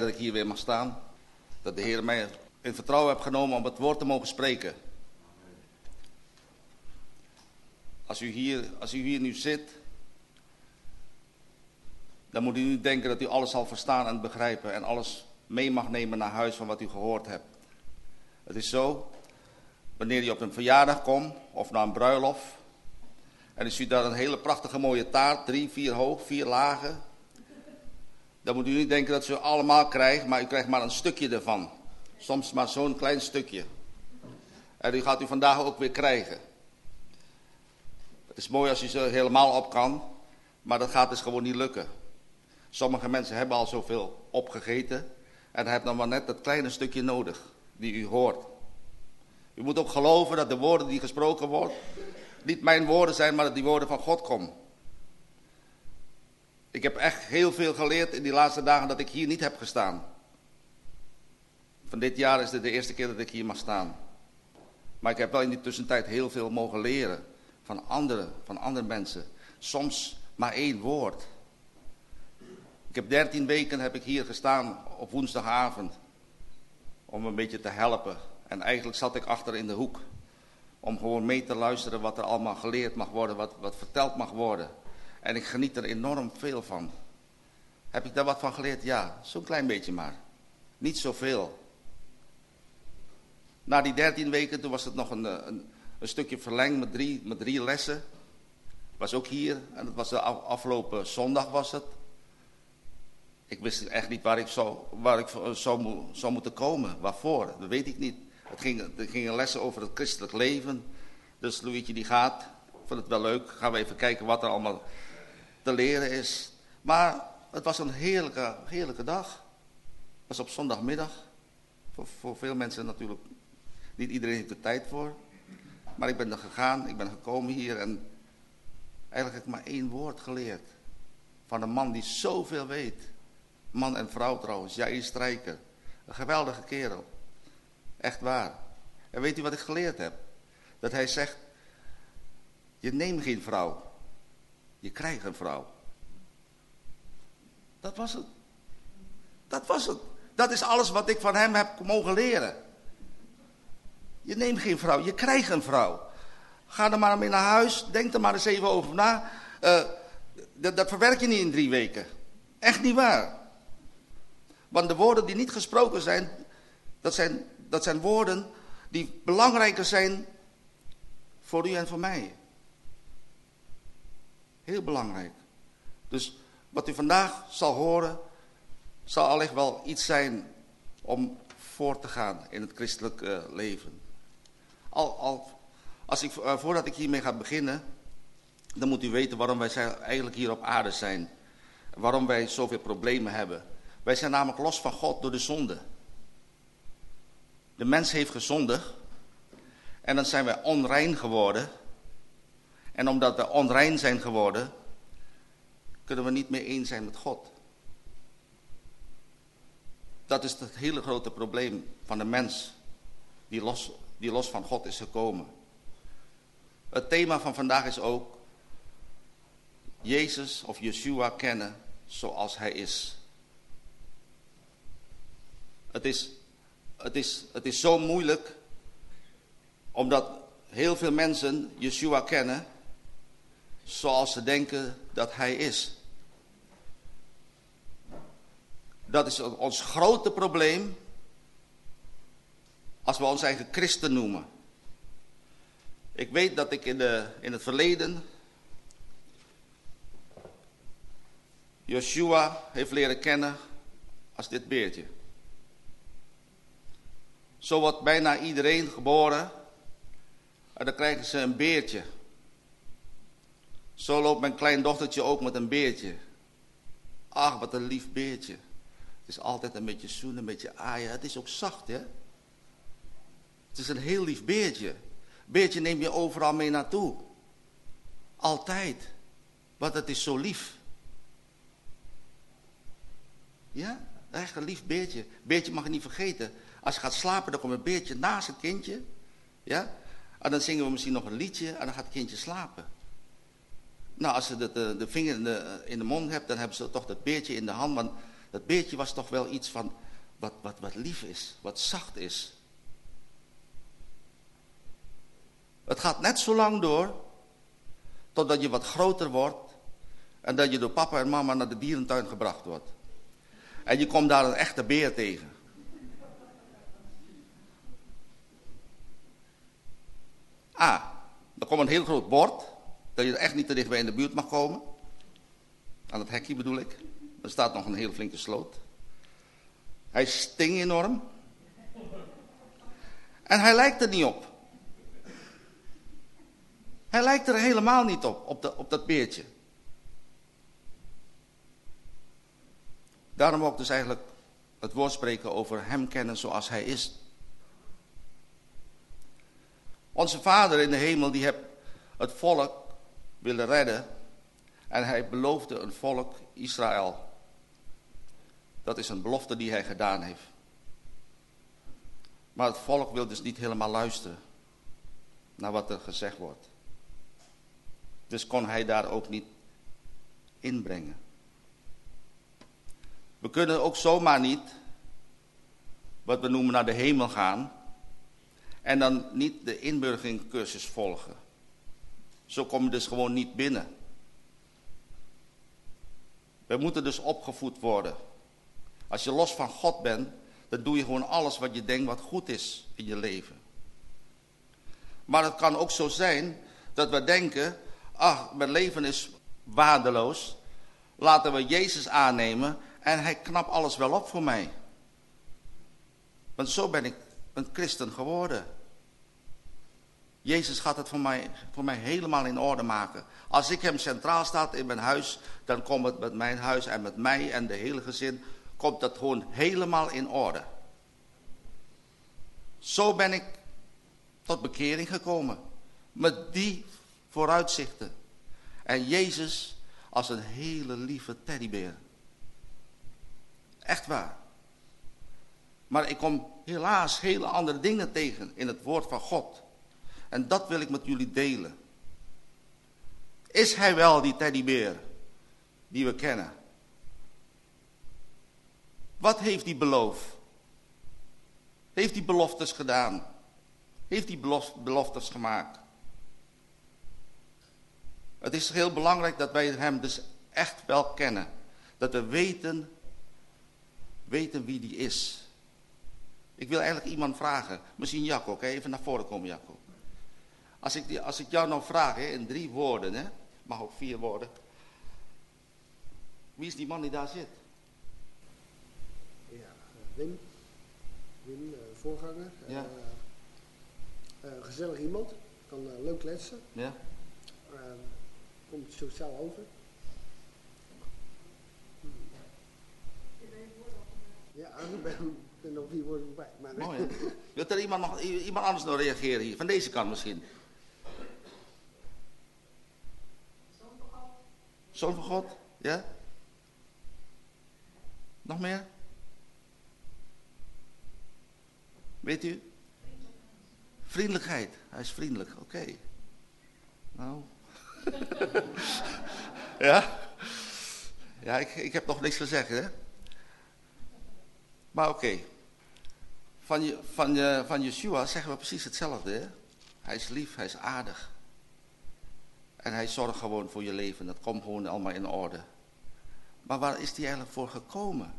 dat ik hier weer mag staan. Dat de Heer mij in vertrouwen heeft genomen om het woord te mogen spreken. Als u hier, als u hier nu zit, dan moet u niet denken dat u alles zal verstaan en begrijpen en alles mee mag nemen naar huis van wat u gehoord hebt. Het is zo, wanneer je op een verjaardag komt of naar een bruiloft en u ziet daar een hele prachtige mooie taart, drie, vier hoog, vier lagen, dan moet u niet denken dat u allemaal krijgt, maar u krijgt maar een stukje ervan. Soms maar zo'n klein stukje. En die gaat u vandaag ook weer krijgen. Het is mooi als u ze helemaal op kan, maar dat gaat dus gewoon niet lukken. Sommige mensen hebben al zoveel opgegeten en hebben dan maar net dat kleine stukje nodig die u hoort. U moet ook geloven dat de woorden die gesproken worden niet mijn woorden zijn, maar dat die woorden van God komen. Ik heb echt heel veel geleerd in die laatste dagen dat ik hier niet heb gestaan. Van dit jaar is dit de eerste keer dat ik hier mag staan. Maar ik heb wel in die tussentijd heel veel mogen leren van anderen, van andere mensen. Soms maar één woord. Ik heb dertien weken heb ik hier gestaan op woensdagavond om een beetje te helpen. En eigenlijk zat ik achter in de hoek om gewoon mee te luisteren wat er allemaal geleerd mag worden, wat, wat verteld mag worden. En ik geniet er enorm veel van. Heb ik daar wat van geleerd? Ja, zo'n klein beetje maar. Niet zoveel. Na die dertien weken, toen was het nog een, eh, een, een stukje verlengd met drie, met drie lessen. Was ook hier, en dat was de afgelopen zondag was het. Ik wist echt niet waar ik zou, waar ik zou, zou moeten komen. Waarvoor, dat weet ik niet. Het ging, er gingen lessen over het christelijk leven. Dus Louietje die gaat, vond het wel leuk. Gaan we even kijken wat er allemaal te leren is. Maar het was een heerlijke, heerlijke dag. Het was op zondagmiddag. Voor, voor veel mensen natuurlijk, niet iedereen heeft er tijd voor. Maar ik ben er gegaan, ik ben gekomen hier en eigenlijk heb ik maar één woord geleerd. Van een man die zoveel weet. Man en vrouw trouwens, Jair Strijker. Een geweldige kerel. Echt waar. En weet u wat ik geleerd heb? Dat hij zegt, je neemt geen vrouw. Je krijgt een vrouw. Dat was het. Dat was het. Dat is alles wat ik van hem heb mogen leren. Je neemt geen vrouw, je krijgt een vrouw. Ga er maar mee naar huis, denk er maar eens even over na. Uh, dat, dat verwerk je niet in drie weken. Echt niet waar. Want de woorden die niet gesproken zijn, dat zijn, dat zijn woorden die belangrijker zijn voor u en voor mij. Heel belangrijk. Dus wat u vandaag zal horen, zal allicht wel iets zijn om voor te gaan in het christelijk uh, leven. Al, al, als ik, uh, voordat ik hiermee ga beginnen, dan moet u weten waarom wij zijn, eigenlijk hier op aarde zijn. Waarom wij zoveel problemen hebben. Wij zijn namelijk los van God door de zonde. De mens heeft gezondigd en dan zijn wij onrein geworden. En omdat we onrein zijn geworden, kunnen we niet meer eens zijn met God. Dat is het hele grote probleem van de mens die los, die los van God is gekomen. Het thema van vandaag is ook Jezus of Yeshua kennen zoals hij is. Het is, het is, het is zo moeilijk omdat heel veel mensen Yeshua kennen zoals ze denken dat hij is. Dat is ons grote probleem als we ons eigen christen noemen. Ik weet dat ik in, de, in het verleden Joshua heeft leren kennen als dit beertje. Zo wordt bijna iedereen geboren en dan krijgen ze een beertje. Zo loopt mijn kleindochtertje ook met een beertje. Ach, wat een lief beertje. Het is altijd een beetje zoenen, een beetje aaien. Het is ook zacht, hè? Het is een heel lief beertje. Beertje neem je overal mee naartoe. Altijd. Want het is zo lief. Ja, echt een lief beertje. Beertje mag je niet vergeten. Als je gaat slapen, dan komt een beertje naast het kindje. Ja? En dan zingen we misschien nog een liedje en dan gaat het kindje slapen. Nou, als ze de, de, vinger in de, in de, mond hebt, dan hebben ze toch dat beertje in de hand. Want dat beertje was toch wel iets van wat, wat, wat lief is, wat zacht is. Het gaat net zo lang door, totdat je wat groter wordt en dat je door papa en mama naar de dierentuin gebracht wordt. En je komt daar een echte beer tegen. Ah, er komt een heel groot bord, dat je er echt niet te dichtbij in de buurt mag komen. Aan het hekje bedoel ik. Er staat nog een heel flinke sloot. Hij sting enorm. En hij lijkt er niet op. Hij lijkt er helemaal niet op, op, de, op dat beertje. Daarom ook dus eigenlijk het woord spreken over hem kennen zoals hij is. Onze vader in de hemel die heeft het volk willen redden. En hij beloofde een volk Israël. Dat is een belofte die hij gedaan heeft. Maar het volk wil dus niet helemaal luisteren naar wat er gezegd wordt. Dus kon hij daar ook niet inbrengen. We kunnen ook zomaar niet, wat we noemen, naar de hemel gaan. En dan niet de inburgeringcursus volgen. Zo kom je dus gewoon niet binnen. We moeten dus opgevoed worden. Als je los van God bent, dan doe je gewoon alles wat je denkt wat goed is in je leven. Maar het kan ook zo zijn dat we denken, ach, mijn leven is waardeloos. Laten we Jezus aannemen en hij knapt alles wel op voor mij. Want zo ben ik een christen geworden. Jezus gaat het voor mij, voor mij helemaal in orde maken. Als ik hem centraal staat in mijn huis, dan komt het met mijn huis en met mij en de hele gezin, komt dat gewoon helemaal in orde. Zo ben ik tot bekering gekomen. Met die vooruitzichten. En Jezus als een hele lieve teddybeer. Echt waar. Maar ik kom helaas hele andere dingen tegen in het woord van God. En dat wil ik met jullie delen. Is hij wel die teddybeer die we kennen? Wat heeft hij beloofd? Heeft hij beloftes gedaan? Heeft hij beloftes gemaakt? Het is heel belangrijk dat wij hem dus echt wel kennen. Dat we weten, weten wie die is. Ik wil eigenlijk iemand vragen. Misschien Jacco, even naar voren komen Jacco. Als ik, als ik jou nou vraag hè, in drie woorden, hè, mag ook vier woorden. Wie is die man die daar zit? Ja, eh, Wim. Wim, uh, voorganger. Ja. Uh, gezellig iemand. Kan leuk kletsen. Ja. komt sociaal over. Ja, ik ben, ben nog vier woorden voorbij. Maar, Mooi, Wilt er iemand, nog, iemand anders nog reageren hier? Van deze kant misschien? Zoon van God? Ja? Nog meer? Weet u? Vriendelijkheid. Hij is vriendelijk, oké. Nou. ja? Ja, ik, ik heb nog niks gezegd, hè? Maar oké. Van, je, van, je, van Yeshua zeggen we precies hetzelfde, hè? Hij is lief, hij is aardig. En hij zorgt gewoon voor je leven. Dat komt gewoon allemaal in orde. Maar waar is hij eigenlijk voor gekomen?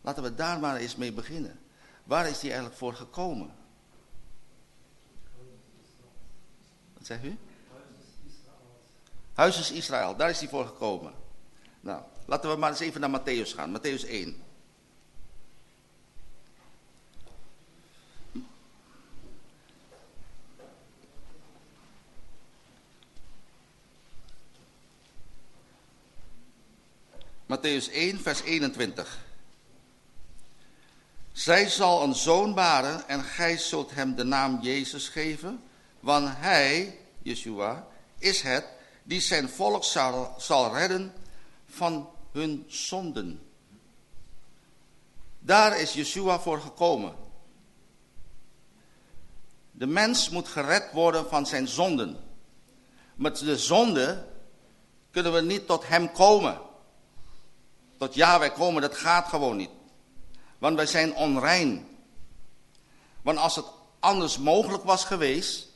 Laten we daar maar eens mee beginnen. Waar is hij eigenlijk voor gekomen? Wat zegt u? Huis is Israël, daar is hij voor gekomen. Nou, laten we maar eens even naar Matthäus gaan. Matthäus 1. Matthäus 1, vers 21. Zij zal een zoon baren en gij zult hem de naam Jezus geven, want hij, Yeshua, is het die zijn volk zal, zal redden van hun zonden. Daar is Yeshua voor gekomen. De mens moet gered worden van zijn zonden. Met de zonde kunnen we niet tot hem komen. Tot Yahweh komen, dat gaat gewoon niet. Want wij zijn onrein. Want als het anders mogelijk was geweest,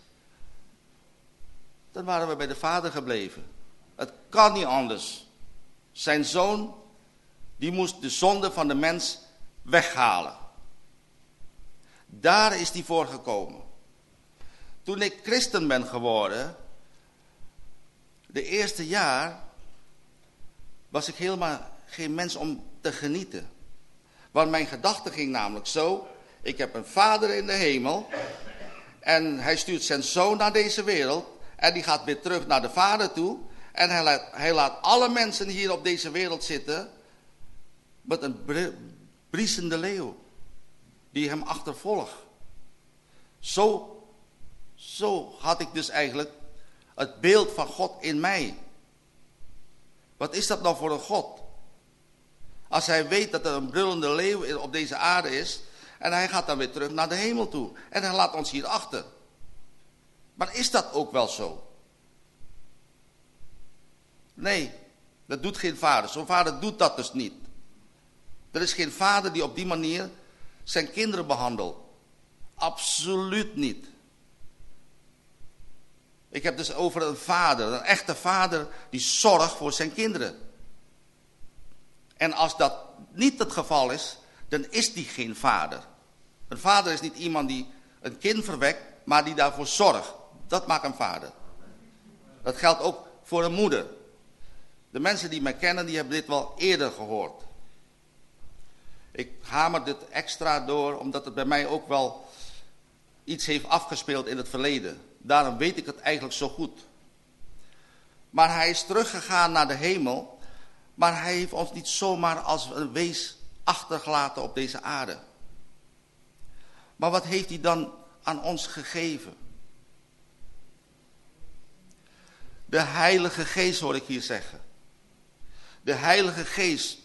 dan waren we bij de vader gebleven. Het kan niet anders. Zijn zoon, die moest de zonde van de mens weghalen. Daar is hij voor gekomen. Toen ik christen ben geworden, de eerste jaar, was ik helemaal geen mens om te genieten. Want mijn gedachte ging namelijk zo, ik heb een vader in de hemel en hij stuurt zijn zoon naar deze wereld en die gaat weer terug naar de vader toe. En hij laat, hij laat alle mensen hier op deze wereld zitten met een briesende leeuw die hem achtervolgt. Zo, zo had ik dus eigenlijk het beeld van God in mij. Wat is dat nou voor een God? Als hij weet dat er een brullende leeuw op deze aarde is en hij gaat dan weer terug naar de hemel toe en hij laat ons hier achter. Maar is dat ook wel zo? Nee, dat doet geen vader. Zo'n vader doet dat dus niet. Er is geen vader die op die manier zijn kinderen behandelt. Absoluut niet. Ik heb dus over een vader, een echte vader die zorgt voor zijn kinderen. En als dat niet het geval is, dan is die geen vader. Een vader is niet iemand die een kind verwekt, maar die daarvoor zorgt. Dat maakt een vader. Dat geldt ook voor een moeder. De mensen die mij kennen, die hebben dit wel eerder gehoord. Ik hamer dit extra door, omdat het bij mij ook wel iets heeft afgespeeld in het verleden. Daarom weet ik het eigenlijk zo goed. Maar hij is teruggegaan naar de hemel, maar hij heeft ons niet zomaar als een wees achtergelaten op deze aarde. Maar wat heeft hij dan aan ons gegeven? De Heilige Geest hoor ik hier zeggen. De Heilige Geest.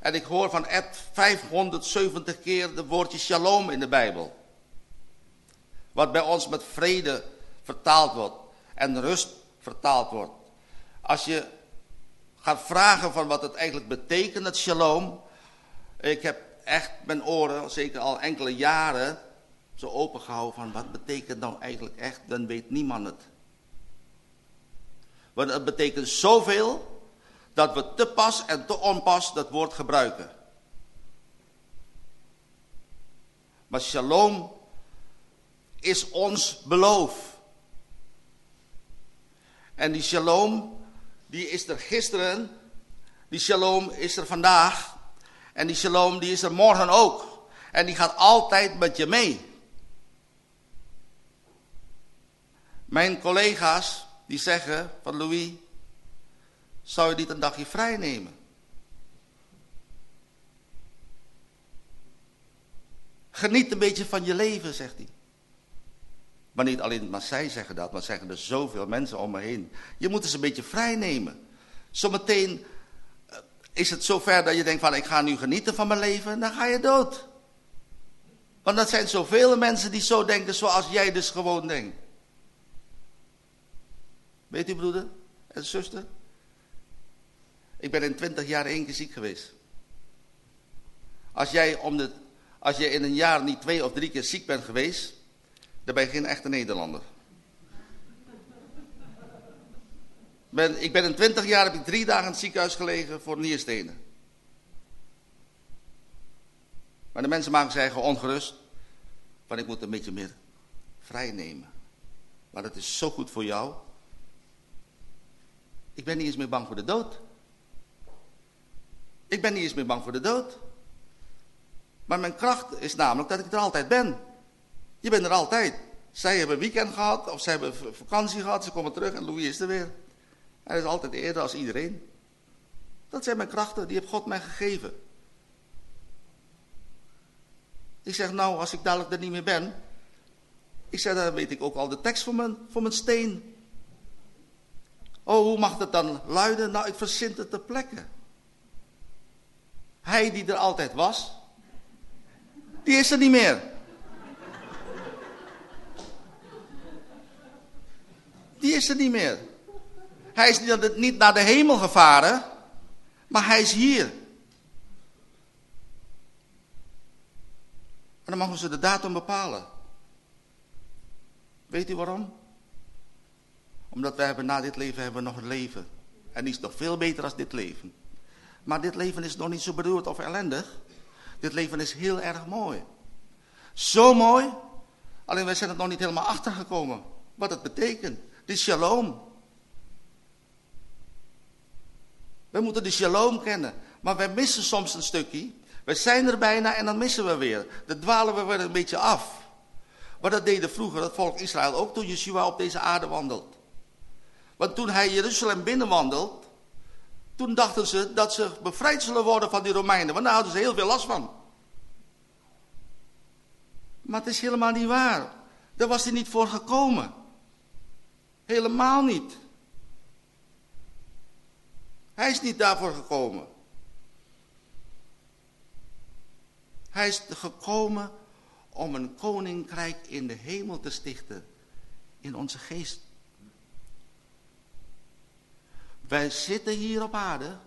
En ik hoor van Ed 570 keer de woordje shalom in de Bijbel. Wat bij ons met vrede vertaald wordt. En rust vertaald wordt. Als je gaat vragen van wat het eigenlijk betekent, het shalom. Ik heb echt mijn oren, zeker al enkele jaren, zo opengehouden van wat betekent nou eigenlijk echt, dan weet niemand het. Want het betekent zoveel dat we te pas en te onpas dat woord gebruiken. Maar shalom is ons beloof. En die shalom, die is er gisteren, die shalom is er vandaag. En die shalom, die is er morgen ook. En die gaat altijd met je mee. Mijn collega's, die zeggen van Louis, zou je niet een dagje vrij nemen? Geniet een beetje van je leven, zegt hij. Maar niet alleen maar zij zeggen dat, maar zeggen er zoveel mensen om me heen. Je moet eens een beetje vrij nemen. Zometeen eh, is het zover dat je denkt van ik ga nu genieten van mijn leven, dan ga je dood. Want dat zijn zoveel mensen die zo denken zoals jij dus gewoon denkt. Weet u broeder en zuster? Ik ben in twintig jaar één keer ziek geweest. Als jij, om de, als je in een jaar niet twee of drie keer ziek bent geweest, dan ben je geen echte Nederlander. Ik ben in twintig jaar, heb ik drie dagen in het ziekenhuis gelegen voor nierstenen. Maar de mensen maken zich eigen ongerust. Van ik moet een beetje meer vrij nemen. Maar dat is zo goed voor jou. Ik ben niet eens meer bang voor de dood. Ik ben niet eens meer bang voor de dood. Maar mijn kracht is namelijk dat ik er altijd ben. Je bent er altijd. Zij hebben weekend gehad of ze hebben vakantie gehad. Ze komen terug en Louis is er weer. Hij is altijd eerder als iedereen. Dat zijn mijn krachten, die heeft God mij gegeven. Ik zeg nou, als ik dadelijk er niet meer ben. Ik zeg, dan weet ik ook al de tekst voor mijn, voor mijn steen. Oh, hoe mag het dan luiden? Nou, ik verzin het ter plekke. Hij die er altijd was, die is er niet meer. Die is er niet meer. Hij is niet naar de hemel gevaren, maar hij is hier. En dan mogen ze de datum bepalen. Weet u waarom? Omdat wij hebben na dit leven hebben we nog een leven. En die is nog veel beter dan dit leven. Maar dit leven is nog niet zo bedoeld of ellendig. Dit leven is heel erg mooi. Zo mooi, alleen wij zijn er nog niet helemaal achter gekomen. Wat het betekent. De shalom. We moeten de shalom kennen. Maar wij missen soms een stukje. We zijn er bijna en dan missen we weer. Dan dwalen we weer een beetje af. Maar dat deden vroeger het volk Israël ook toen Yeshua op deze aarde wandelt. Want toen hij Jeruzalem binnenwandelt, toen dachten ze dat ze bevrijd zullen worden van die Romeinen. Want daar hadden ze heel veel last van. Maar het is helemaal niet waar. Daar was hij niet voor gekomen. Helemaal niet. Hij is niet daarvoor gekomen. Hij is gekomen om een koninkrijk in de hemel te stichten. In onze geest. Wij zitten hier op aarde,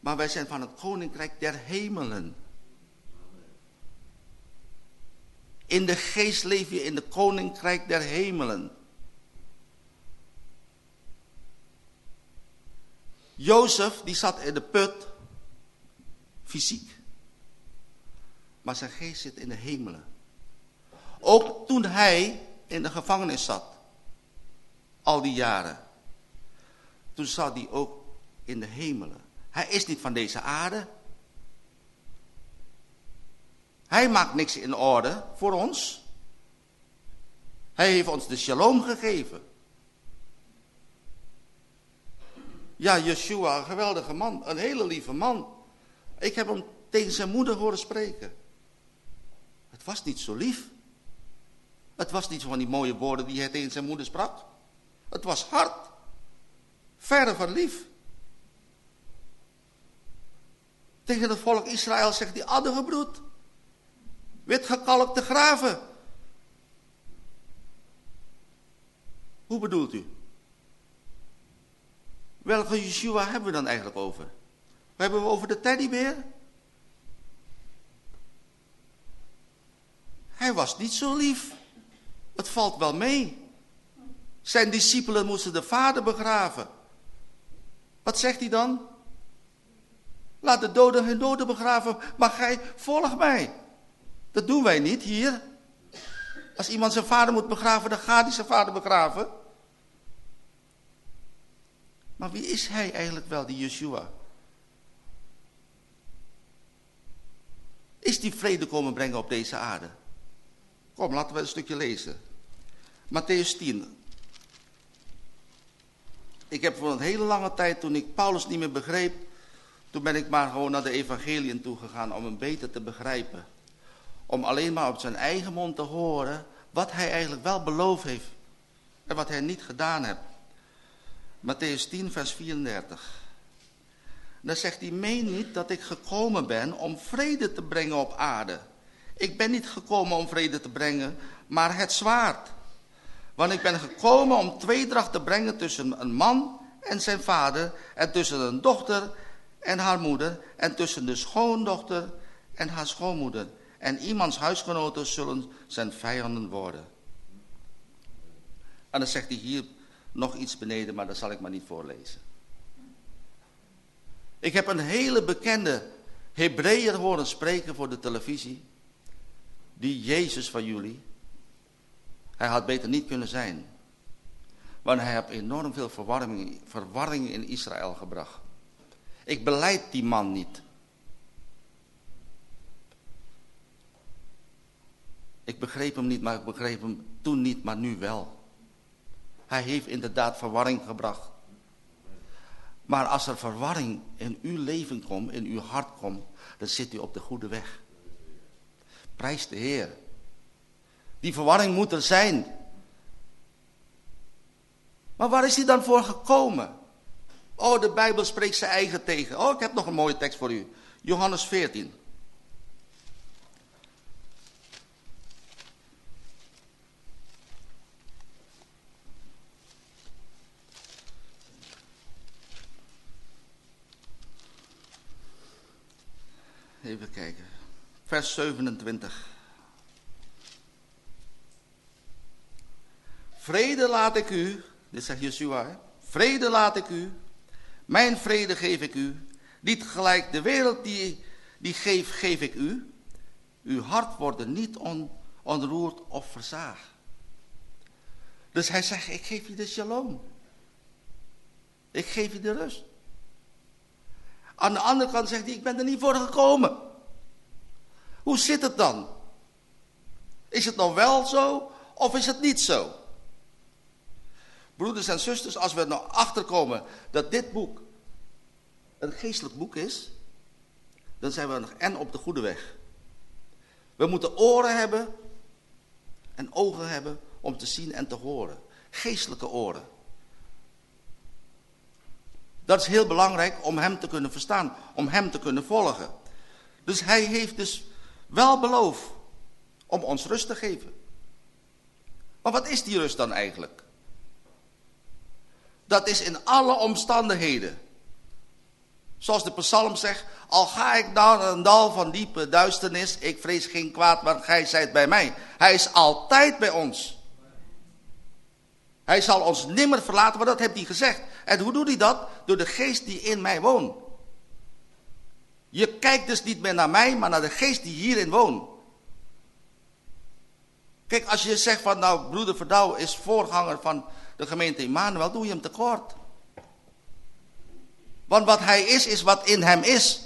maar wij zijn van het koninkrijk der hemelen. In de geest leef je in het koninkrijk der hemelen. Jozef, die zat in de put, fysiek. Maar zijn geest zit in de hemelen. Ook toen hij in de gevangenis zat, al die jaren, toen zat hij ook in de hemelen. Hij is niet van deze aarde. Hij maakt niks in orde voor ons. Hij heeft ons de shalom gegeven. Ja, Yeshua, een geweldige man, een hele lieve man. Ik heb hem tegen zijn moeder horen spreken. Het was niet zo lief. Het was niet van die mooie woorden die hij tegen zijn moeder sprak. Het was hard. Verre van lief. Tegen het volk Israël zegt hij, addergebroed. Wit gekalkte graven. Hoe bedoelt u? Welke Yeshua hebben we dan eigenlijk over? Hebben we over de teddybeer? Hij was niet zo lief. Het valt wel mee. Zijn discipelen moesten de vader begraven. Wat zegt hij dan? Laat de doden hun doden begraven, maar gij volg mij. Dat doen wij niet hier. Als iemand zijn vader moet begraven, dan gaat hij zijn vader begraven. Maar wie is hij eigenlijk wel, die Yeshua? Is die vrede komen brengen op deze aarde? Kom, laten we een stukje lezen. Matthäus 10. Ik heb voor een hele lange tijd, toen ik Paulus niet meer begreep, toen ben ik maar gewoon naar de evangeliën toegegaan om hem beter te begrijpen. Om alleen maar op zijn eigen mond te horen wat hij eigenlijk wel beloofd heeft en wat hij niet gedaan heeft. Matthäus 10, vers 34. Dan zegt hij, meen niet dat ik gekomen ben om vrede te brengen op aarde. Ik ben niet gekomen om vrede te brengen, maar het zwaard. Want ik ben gekomen om tweedracht te brengen tussen een man en zijn vader, en tussen een dochter en haar moeder, en tussen de schoondochter en haar schoonmoeder. En iemands huisgenoten zullen zijn vijanden worden. En dan zegt hij hier nog iets beneden, maar dat zal ik maar niet voorlezen. Ik heb een hele bekende Hebreeër horen spreken voor de televisie. Die Jezus van jullie. Hij had beter niet kunnen zijn. Want hij heeft enorm veel verwarring, verwarring in Israël gebracht. Ik beleid die man niet. Ik begreep hem niet, maar ik begreep hem toen niet, maar nu wel. Hij heeft inderdaad verwarring gebracht. Maar als er verwarring in uw leven komt, in uw hart komt, dan zit u op de goede weg. Prijs de Heer. Die verwarring moet er zijn. Maar waar is hij dan voor gekomen? Oh, de Bijbel spreekt zijn eigen tegen. Oh, ik heb nog een mooie tekst voor u. Johannes 14. vers 27. Vrede laat ik u, dit zegt Yeshua, vrede laat ik u, mijn vrede geef ik u, niet gelijk de wereld die, die geef, geef ik u. Uw hart wordt niet on, onroerd of verzaagd. Dus hij zegt, ik geef je de shalom. Ik geef je de rust. Aan de andere kant zegt hij, ik ben er niet voor gekomen. Hoe zit het dan? Is het nou wel zo of is het niet zo? Broeders en zusters, als we er nou achterkomen dat dit boek een geestelijk boek is, dan zijn we nog en op de goede weg. We moeten oren hebben en ogen hebben om te zien en te horen. Geestelijke oren. Dat is heel belangrijk om hem te kunnen verstaan, om hem te kunnen volgen. Dus hij heeft dus wel beloofd om ons rust te geven. Maar wat is die rust dan eigenlijk? Dat is in alle omstandigheden. Zoals de psalm zegt, al ga ik naar een dal van diepe duisternis, ik vrees geen kwaad, want gij zijt bij mij. Hij is altijd bij ons. Hij zal ons nimmer verlaten, maar dat heeft hij gezegd. En hoe doet hij dat? Door de geest die in mij woont. Je kijkt dus niet meer naar mij, maar naar de geest die hierin woont. Kijk, als je zegt van nou, broeder Verdouw is voorganger van de gemeente Immanuel, doe je hem tekort. Want wat hij is, is wat in hem is.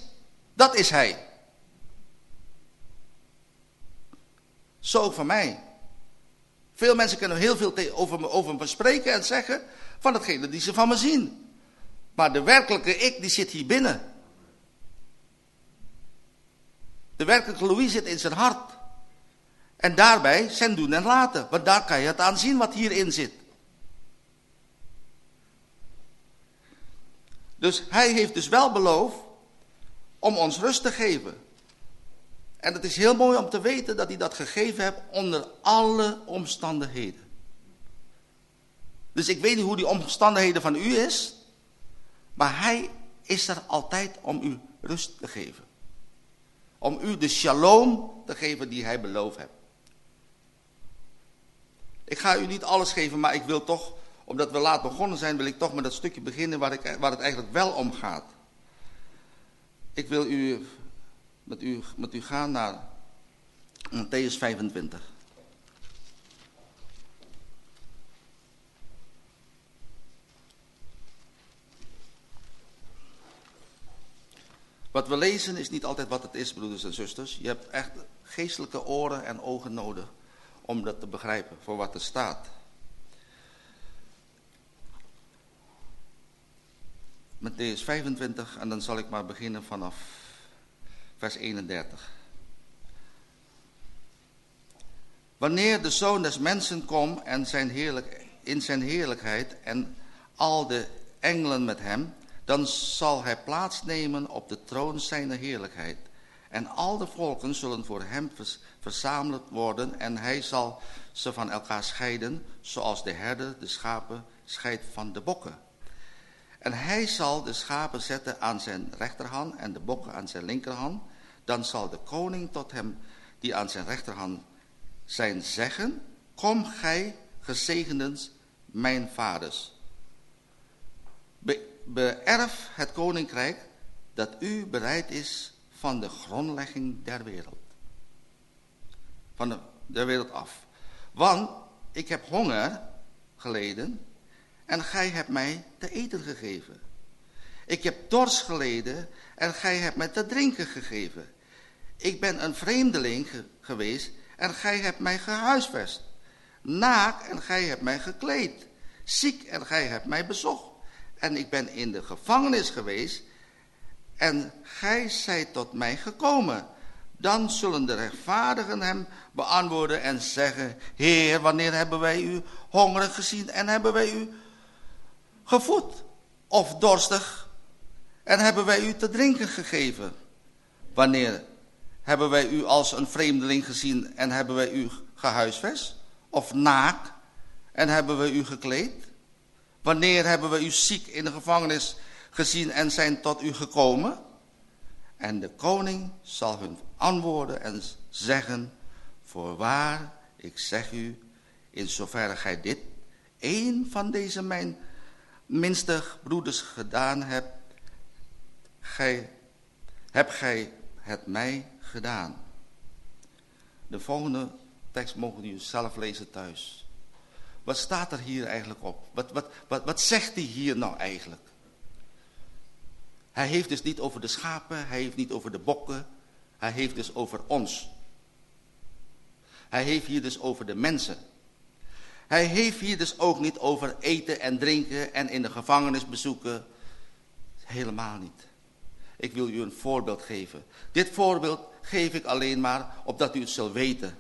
Dat is hij. Zo van mij. Veel mensen kunnen heel veel over me, over spreken en zeggen van hetgene die ze van me zien. Maar de werkelijke ik, die zit hier binnen. De werkelijke Louis zit in zijn hart. En daarbij zijn doen en laten. Want daar kan je het aan zien wat hierin zit. Dus hij heeft dus wel beloofd om ons rust te geven. En het is heel mooi om te weten dat hij dat gegeven heeft onder alle omstandigheden. Dus ik weet niet hoe die omstandigheden van u is, maar hij is er altijd om u rust te geven. Om u de shalom te geven die hij beloofd heeft. Ik ga u niet alles geven, maar ik wil toch omdat we laat begonnen zijn, wil ik toch met dat stukje beginnen waar, ik, waar het eigenlijk wel om gaat. Ik wil u, met, u, met u gaan naar Matthäus 25. Wat we lezen is niet altijd wat het is, broeders en zusters. Je hebt echt geestelijke oren en ogen nodig om dat te begrijpen, voor wat er staat. Matthäus 25 en dan zal ik maar beginnen vanaf vers 31. Wanneer de Zoon des Mensen komt en zijn heerlijk, in zijn heerlijkheid en al de engelen met hem, dan zal hij plaatsnemen op de troon zijner heerlijkheid. En al de volken zullen voor hem verzameld worden en hij zal ze van elkaar scheiden, zoals de herder de schapen scheidt van de bokken. En hij zal de schapen zetten aan zijn rechterhand en de bokken aan zijn linkerhand. Dan zal de koning tot hem die aan zijn rechterhand zijn zeggen, kom gij gezegenden mijn vaders. Beërf het koninkrijk dat u bereid is van de grondlegging der wereld. Van de, wereld af. Want ik heb honger geleden en gij hebt mij te eten gegeven. Ik heb dorst geleden en gij hebt mij te drinken gegeven. Ik ben een vreemdeling geweest en gij hebt mij gehuisvest. Naak en gij hebt mij gekleed. Ziek en gij hebt mij bezocht. En ik ben in de gevangenis geweest en gij zijt tot mij gekomen. Dan zullen de rechtvaardigen hem beantwoorden en zeggen, Heer, wanneer hebben wij u hongerig gezien en hebben wij u gevoed of dorstig en hebben wij u te drinken gegeven? Wanneer hebben wij u als een vreemdeling gezien en hebben wij u gehuisvest? Of naak en hebben wij u gekleed? Wanneer hebben we u ziek in de gevangenis gezien en zijn tot u gekomen? En de koning zal hun antwoorden en zeggen, voorwaar, ik zeg u, in zoverre gij dit één van deze mijn minste broeders gedaan hebt, gij, hebt gij het mij gedaan. De volgende tekst mogen jullie zelf lezen thuis. Wat staat er hier eigenlijk op? Wat, wat, wat, wat zegt hij hier nou eigenlijk? Hij heeft dus niet over de schapen, hij heeft niet over de bokken, hij heeft dus over ons. Hij heeft hier dus over de mensen. Hij heeft hier dus ook niet over eten en drinken en in de gevangenis bezoeken. Helemaal niet. Ik wil u een voorbeeld geven. Dit voorbeeld geef ik alleen maar opdat u het zult weten.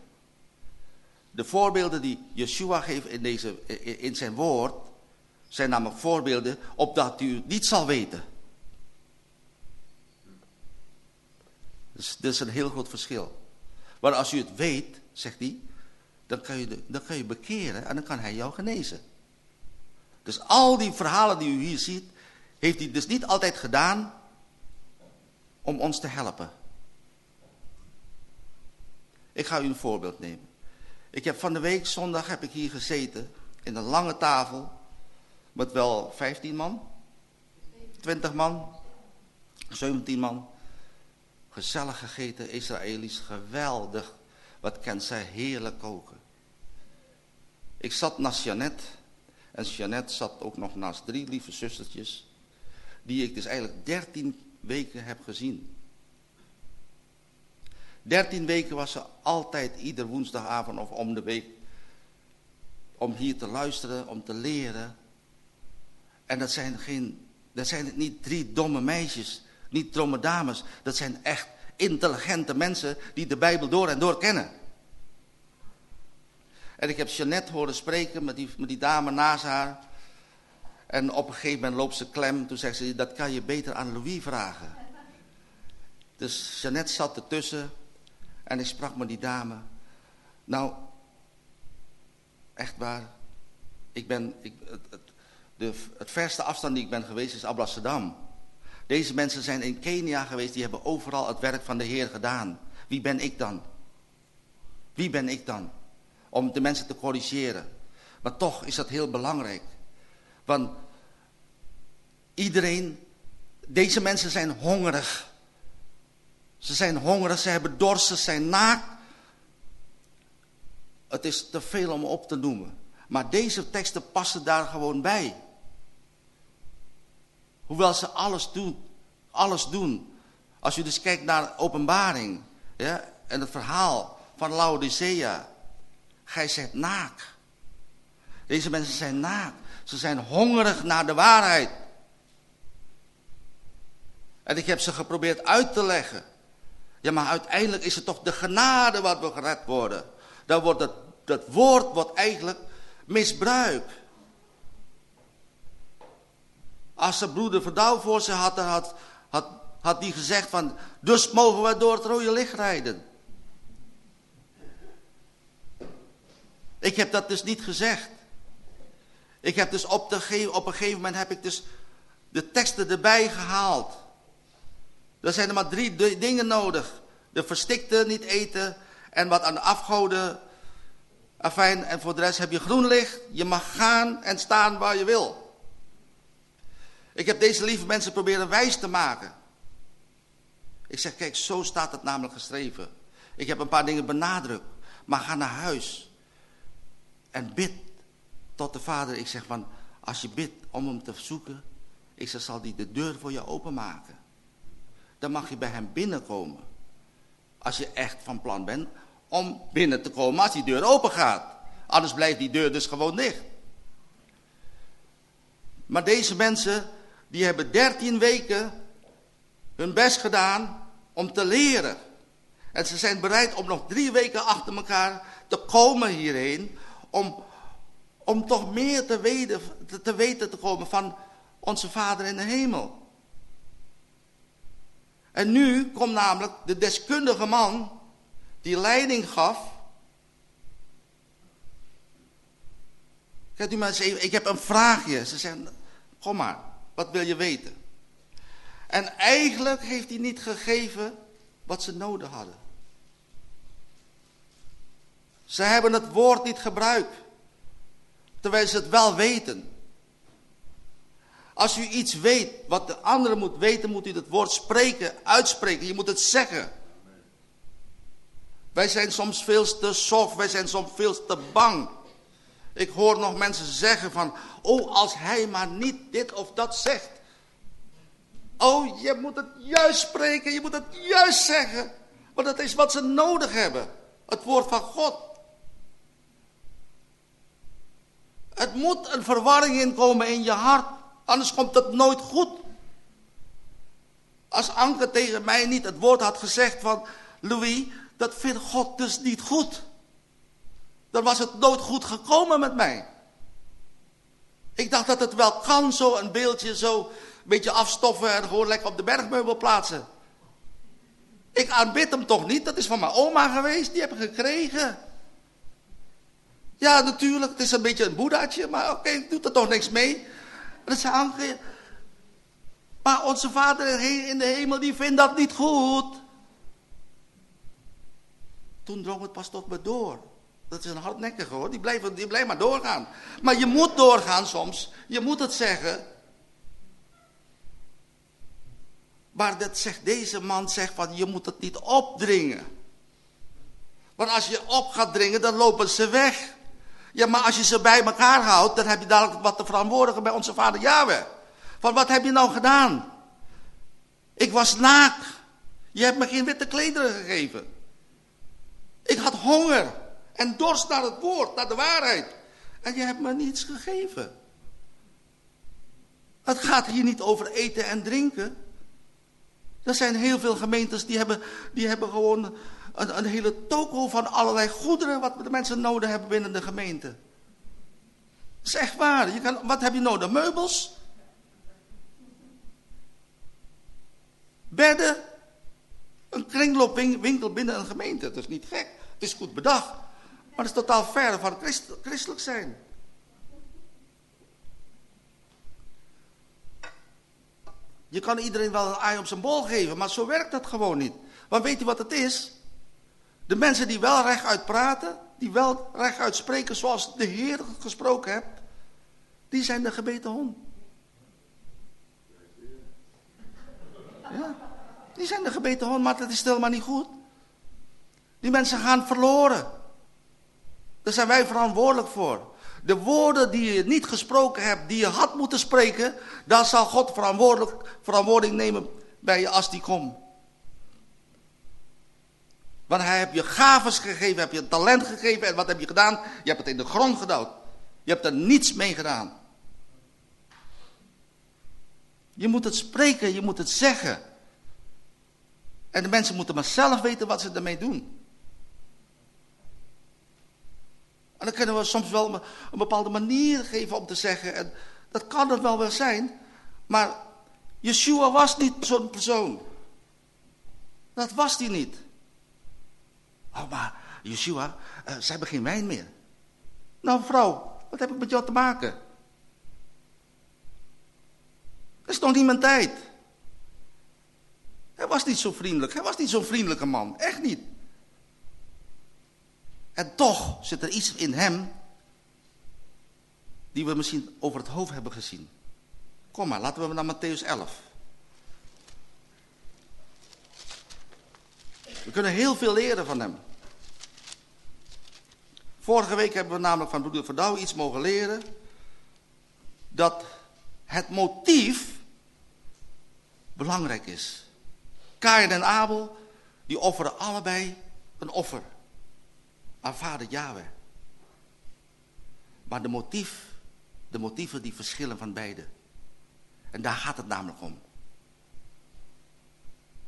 De voorbeelden die Yeshua geeft in, deze, in zijn woord zijn namelijk voorbeelden opdat u het niet zal weten. Dus dat is een heel groot verschil. Maar als u het weet, zegt hij, dan kan, je, dan kan je bekeren en dan kan hij jou genezen. Dus al die verhalen die u hier ziet, heeft hij dus niet altijd gedaan om ons te helpen. Ik ga u een voorbeeld nemen. Ik heb van de week, zondag, heb ik hier gezeten in een lange tafel met wel 15 man, 20 man, 17 man. Gezellig gegeten, Israëlisch, geweldig. Wat kent zij heerlijk koken. Ik zat naast Jeannette. En Jeannette zat ook nog naast drie lieve zustertjes. Die ik dus eigenlijk dertien weken heb gezien. Dertien weken was ze altijd ieder woensdagavond of om de week. Om hier te luisteren, om te leren. En dat zijn, geen, dat zijn niet drie domme meisjes niet domme dames. Dat zijn echt intelligente mensen die de Bijbel door en door kennen. En ik heb Jeannette horen spreken met die, met die dame naast haar. En op een gegeven moment loopt ze klem. Toen zegt ze, dat kan je beter aan Louis vragen. Dus Jeannette zat ertussen. En ik sprak met die dame. Nou, echt waar. Ik ben, ik, het, het, de, het verste afstand die ik ben geweest is Amsterdam. Deze mensen zijn in Kenia geweest, die hebben overal het werk van de Heer gedaan. Wie ben ik dan? Wie ben ik dan? Om de mensen te corrigeren. Maar toch is dat heel belangrijk. Want iedereen, deze mensen zijn hongerig. Ze zijn hongerig, ze hebben dorst, ze zijn naakt. Het is te veel om op te noemen. Maar deze teksten passen daar gewoon bij. Hoewel ze alles doen. Alles doen. Als je dus kijkt naar openbaring. Ja, en het verhaal van Laodicea. Gij zegt naak. Deze mensen zijn naak. Ze zijn hongerig naar de waarheid. En ik heb ze geprobeerd uit te leggen. Ja, maar uiteindelijk is het toch de genade wat we gered worden. Dan wordt het, dat woord wat eigenlijk misbruikt. Als de broeder Verdouw voor ze had, had, had, had die gezegd van, dus mogen we door het rode licht rijden. Ik heb dat dus niet gezegd. Ik heb dus op, op een gegeven moment heb ik dus de teksten erbij gehaald. Er zijn er maar drie dingen nodig. De verstikte niet eten en wat aan de afgoden. Afijn, en voor de rest heb je groen licht. Je mag gaan en staan waar je wil. Ik heb deze lieve mensen proberen wijs te maken. Ik zeg, kijk, zo staat het namelijk geschreven. Ik heb een paar dingen benadrukt. Maar ga naar huis. En bid tot de vader. Ik zeg van, als je bidt om hem te zoeken. Ik zeg, zal die de deur voor je openmaken. Dan mag je bij hem binnenkomen. Als je echt van plan bent om binnen te komen als die deur open gaat. Anders blijft die deur dus gewoon dicht. Maar deze mensen, die hebben dertien weken hun best gedaan om te leren. En ze zijn bereid om nog drie weken achter elkaar te komen hierheen. Om, om toch meer te weten, te weten te komen van onze Vader in de hemel. En nu komt namelijk de deskundige man die leiding gaf. Kijk u maar eens ik heb een vraagje. Ze zeggen, kom maar. Wat wil je weten? En eigenlijk heeft hij niet gegeven wat ze nodig hadden. Ze hebben het woord niet gebruikt. Terwijl ze het wel weten. Als u iets weet wat de andere moet weten, moet u het woord spreken, uitspreken. Je moet het zeggen. Wij zijn soms veel te soft, wij zijn soms veel te bang. Ik hoor nog mensen zeggen van, oh als hij maar niet dit of dat zegt. Oh, je moet het juist spreken, je moet het juist zeggen. Want dat is wat ze nodig hebben. Het woord van God. Het moet een verwarring inkomen in je hart. Anders komt het nooit goed. Als Anke tegen mij niet het woord had gezegd van... Louis, dat vindt God dus niet goed. Dan was het nooit goed gekomen met mij. Ik dacht dat het wel kan, zo een beeldje zo een beetje afstoffen en gewoon lekker op de bergmeubel plaatsen. Ik aanbid hem toch niet, dat is van mijn oma geweest, die heb ik gekregen. Ja, natuurlijk, het is een beetje een boeddhaatje, maar oké, doet er toch niks mee. En Anke, maar onze vader in de hemel, die vindt dat niet goed. Toen drong het pas tot me door. Dat is een hardnekkige hoor, die blijft, die maar doorgaan. Maar je moet doorgaan soms, je moet het zeggen. Maar dat zegt deze man zegt van je moet het niet opdringen. Want als je op gaat dringen, dan lopen ze weg. Ja, maar als je ze bij elkaar houdt, dan heb je dadelijk wat te verantwoorden bij onze vader Yahweh. Van wat heb je nou gedaan? Ik was naak. Je hebt me geen witte klederen gegeven. Ik had honger en dorst naar het woord, naar de waarheid. En je hebt me niets gegeven. Het gaat hier niet over eten en drinken. Er zijn heel veel gemeentes die hebben, die hebben gewoon een, hele toko van allerlei goederen wat de mensen nodig hebben binnen de gemeente. Dat is echt waar. Je kan, wat heb je nodig? Meubels? Bedden? Een kringloopwinkel binnen een gemeente. Dat is niet gek. Het is goed bedacht. Maar het is totaal ver van christelijk zijn. Je kan iedereen wel een ei op zijn bol geven, maar zo werkt dat gewoon niet. Want weet je wat het is? De mensen die wel rechtuit praten, die wel rechtuit spreken zoals de Heer gesproken hebt, die zijn de gebeten hond. Ja, die zijn de gebeten hond, maar dat is helemaal niet goed. Die mensen gaan verloren. Daar zijn wij verantwoordelijk voor. De woorden die je niet gesproken hebt, die je had moeten spreken, daar zal God verantwoordelijk, verantwoording nemen bij je als die komt. Want hij heeft je gaves gegeven, heb je talent gegeven en wat heb je gedaan? Je hebt het in de grond gedouwd. Je hebt er niets mee gedaan. Je moet het spreken, je moet het zeggen. En de mensen moeten maar zelf weten wat ze ermee doen. En dan kunnen we soms wel een bepaalde manier geven om te zeggen. En dat kan het wel wel zijn. Maar Yeshua was niet zo'n persoon. Dat was hij niet. Oh, maar Yeshua, uh, ze hebben geen wijn meer. Nou vrouw, wat heb ik met jou te maken? Dat is nog niet mijn tijd. Hij was niet zo vriendelijk. Hij was niet zo'n vriendelijke man. Echt niet. En toch zit er iets in hem die we misschien over het hoofd hebben gezien. Kom maar, laten we naar Matthäus 11. We kunnen heel veel leren van hem. Vorige week hebben we namelijk van broeder Verdouw iets mogen leren. Dat het motief belangrijk is. Kain en Abel, die offeren allebei een offer aan vader Yahweh. Maar de, motief, de motieven die verschillen van beide. En daar gaat het namelijk om.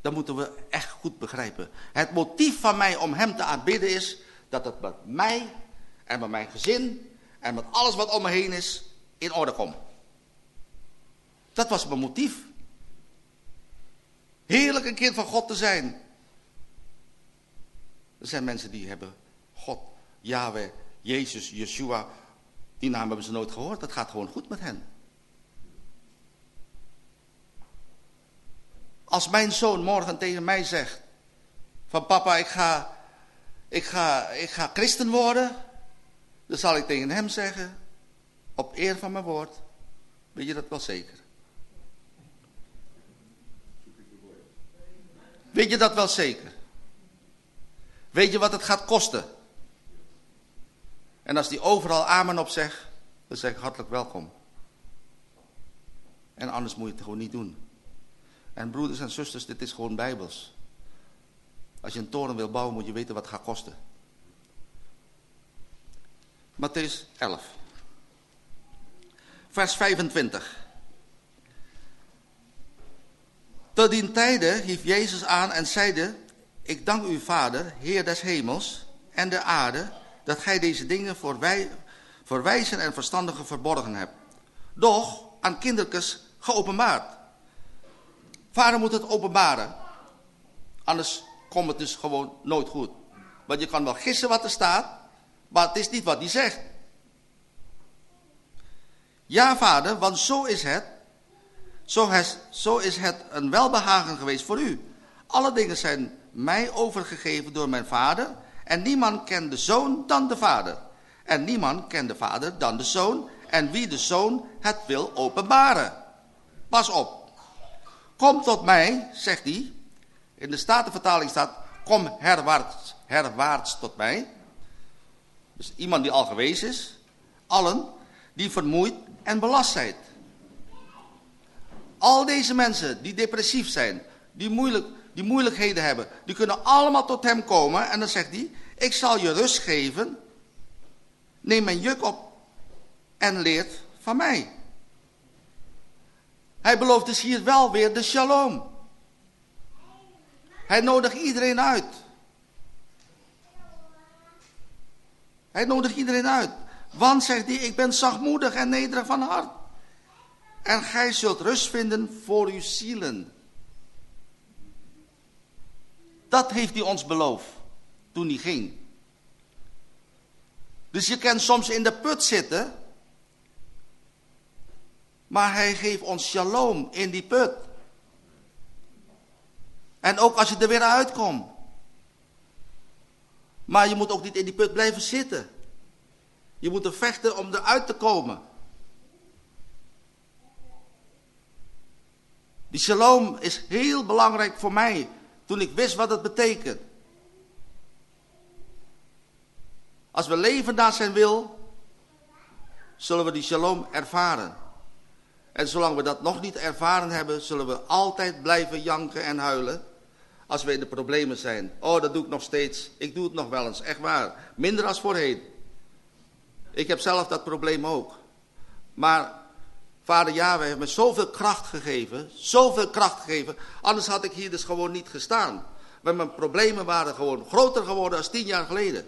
Dat moeten we echt goed begrijpen. Het motief van mij om hem te aanbidden is dat het met mij en met mijn gezin en met alles wat om me heen is in orde komt. Dat was mijn motief. Heerlijk een kind van God te zijn. Er zijn mensen die hebben God, Yahweh, Jezus, Yeshua, die naam hebben ze nooit gehoord. Dat gaat gewoon goed met hen. Als mijn zoon morgen tegen mij zegt, van papa ik ga, ik ga, ik ga christen worden, dan zal ik tegen hem zeggen, Op eer van mijn woord. Weet je dat wel zeker? Weet je dat wel zeker? Weet je wat het gaat kosten? En als die overal amen op zegt, dan zeg ik hartelijk welkom. En anders moet je het gewoon niet doen. En broeders en zusters, dit is gewoon bijbels. Als je een toren wil bouwen, moet je weten wat het gaat kosten. Matthäus 11. Vers 25. Tot die tijden hief Jezus aan en zeide, ik dank u vader, Heer des hemels en de aarde, dat gij deze dingen voor, wij, voor wijzen en verstandigen verborgen hebt. Doch aan kindertjes geopenbaard. Vader moet het openbaren. Anders komt het dus gewoon nooit goed. Want je kan wel gissen wat er staat, maar het is niet wat hij zegt. Ja, vader, want zo is het. Zo, zo is het een welbehagen geweest voor u. Alle dingen zijn mij overgegeven door mijn vader. En niemand kent de zoon dan de vader. En niemand kent de vader dan de zoon. En wie de zoon het wil openbaren. Pas op. Kom tot mij, zegt hij. In de Statenvertaling staat, kom herwaarts, herwaarts tot mij. Dus iemand die al geweest is. Allen die vermoeid en belast zijn. Al deze mensen die depressief zijn, die, moeilijk, die moeilijkheden hebben, die kunnen allemaal tot hem komen. En dan zegt hij, ik zal je rust geven. Neem mijn juk op en leert van mij. Hij belooft dus hier wel weer de shalom. Hij nodigt iedereen uit. Hij nodigt iedereen uit. Want, zegt hij, ik ben zachtmoedig en nederig van hart. En gij zult rust vinden voor uw zielen. Dat heeft hij ons beloofd toen hij ging. Dus je kan soms in de put zitten. Maar hij geeft ons shalom in die put. En ook als je er weer uitkomt. Maar je moet ook niet in die put blijven zitten. Je moet er vechten om eruit te komen. Die shalom is heel belangrijk voor mij. Toen ik wist wat het betekent. Als we leven naar zijn wil. Zullen we die shalom ervaren. En zolang we dat nog niet ervaren hebben. Zullen we altijd blijven janken en huilen. Als we in de problemen zijn. Oh dat doe ik nog steeds. Ik doe het nog wel eens. Echt waar. Minder als voorheen. Ik heb zelf dat probleem ook. Maar vader Yahweh heeft me zoveel kracht gegeven. Zoveel kracht gegeven. Anders had ik hier dus gewoon niet gestaan. Maar mijn problemen waren gewoon groter geworden dan tien jaar geleden.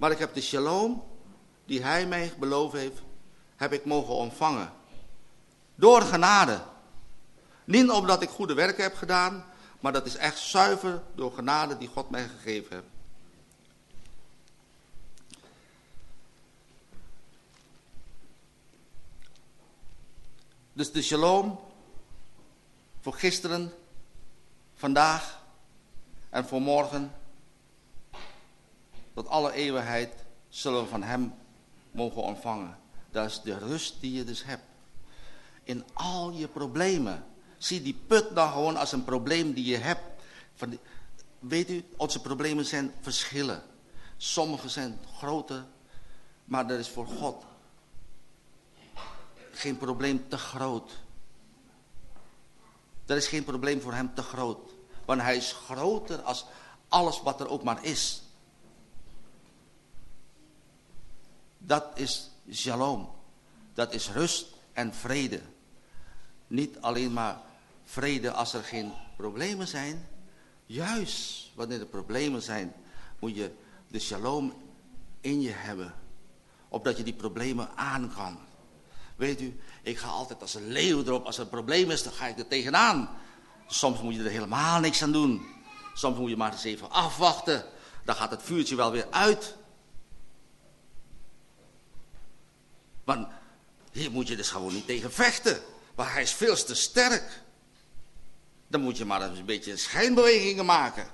Maar ik heb de shalom die hij mij beloofd heeft, heb ik mogen ontvangen. Door genade. Niet omdat ik goede werken heb gedaan, maar dat is echt zuiver door genade die God mij gegeven heeft. Dus de shalom voor gisteren, vandaag en voor morgen, tot alle eeuwigheid zullen we van hem mogen ontvangen. Dat is de rust die je dus hebt. In al je problemen. Zie die put dan gewoon als een probleem die je hebt. Van weet u, onze problemen zijn verschillen. Sommige zijn groter, maar dat is voor God geen probleem te groot. Dat is geen probleem voor hem te groot. Want hij is groter als alles wat er ook maar is. Dat is shalom. Dat is rust en vrede. Niet alleen maar vrede als er geen problemen zijn. Juist wanneer er problemen zijn, moet je de shalom in je hebben. Opdat je die problemen aan kan. Weet u, ik ga altijd als een leeuw erop. Als er een probleem is, dan ga ik er tegenaan. Soms moet je er helemaal niks aan doen. Soms moet je maar eens even afwachten. Dan gaat het vuurtje wel weer uit. Want hier moet je dus gewoon niet tegen vechten. Maar hij is veel te sterk. Dan moet je maar een beetje schijnbewegingen maken.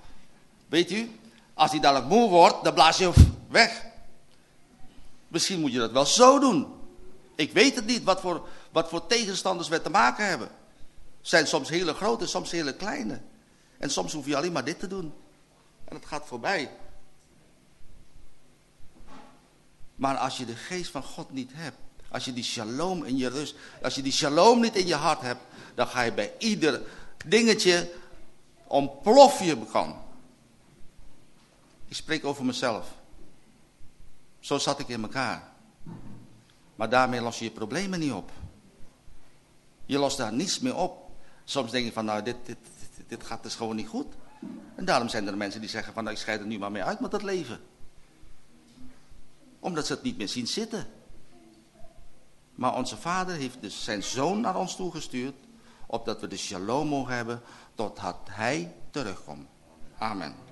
Weet u? Als hij dadelijk moe wordt, dan blaas je hem weg. Misschien moet je dat wel zo doen. Ik weet het niet wat voor, wat voor tegenstanders we te maken hebben. Zijn soms hele grote, soms hele kleine. En soms hoef je alleen maar dit te doen. En het gaat voorbij. Maar als je de geest van God niet hebt, als je die shalom in je rust, als je die shalom niet in je hart hebt, dan ga je bij ieder dingetje ontplof je kan. Ik spreek over mezelf. Zo zat ik in elkaar. Maar daarmee los je je problemen niet op. Je lost daar niets meer op. Soms denk je van, nou, dit, dit, dit, dit gaat dus gewoon niet goed. En daarom zijn er mensen die zeggen van, nou, ik scheid er nu maar mee uit met dat leven. Omdat ze het niet meer zien zitten. Maar onze vader heeft dus zijn zoon naar ons toegestuurd, opdat we de shalom mogen hebben, totdat hij terugkomt. Amen.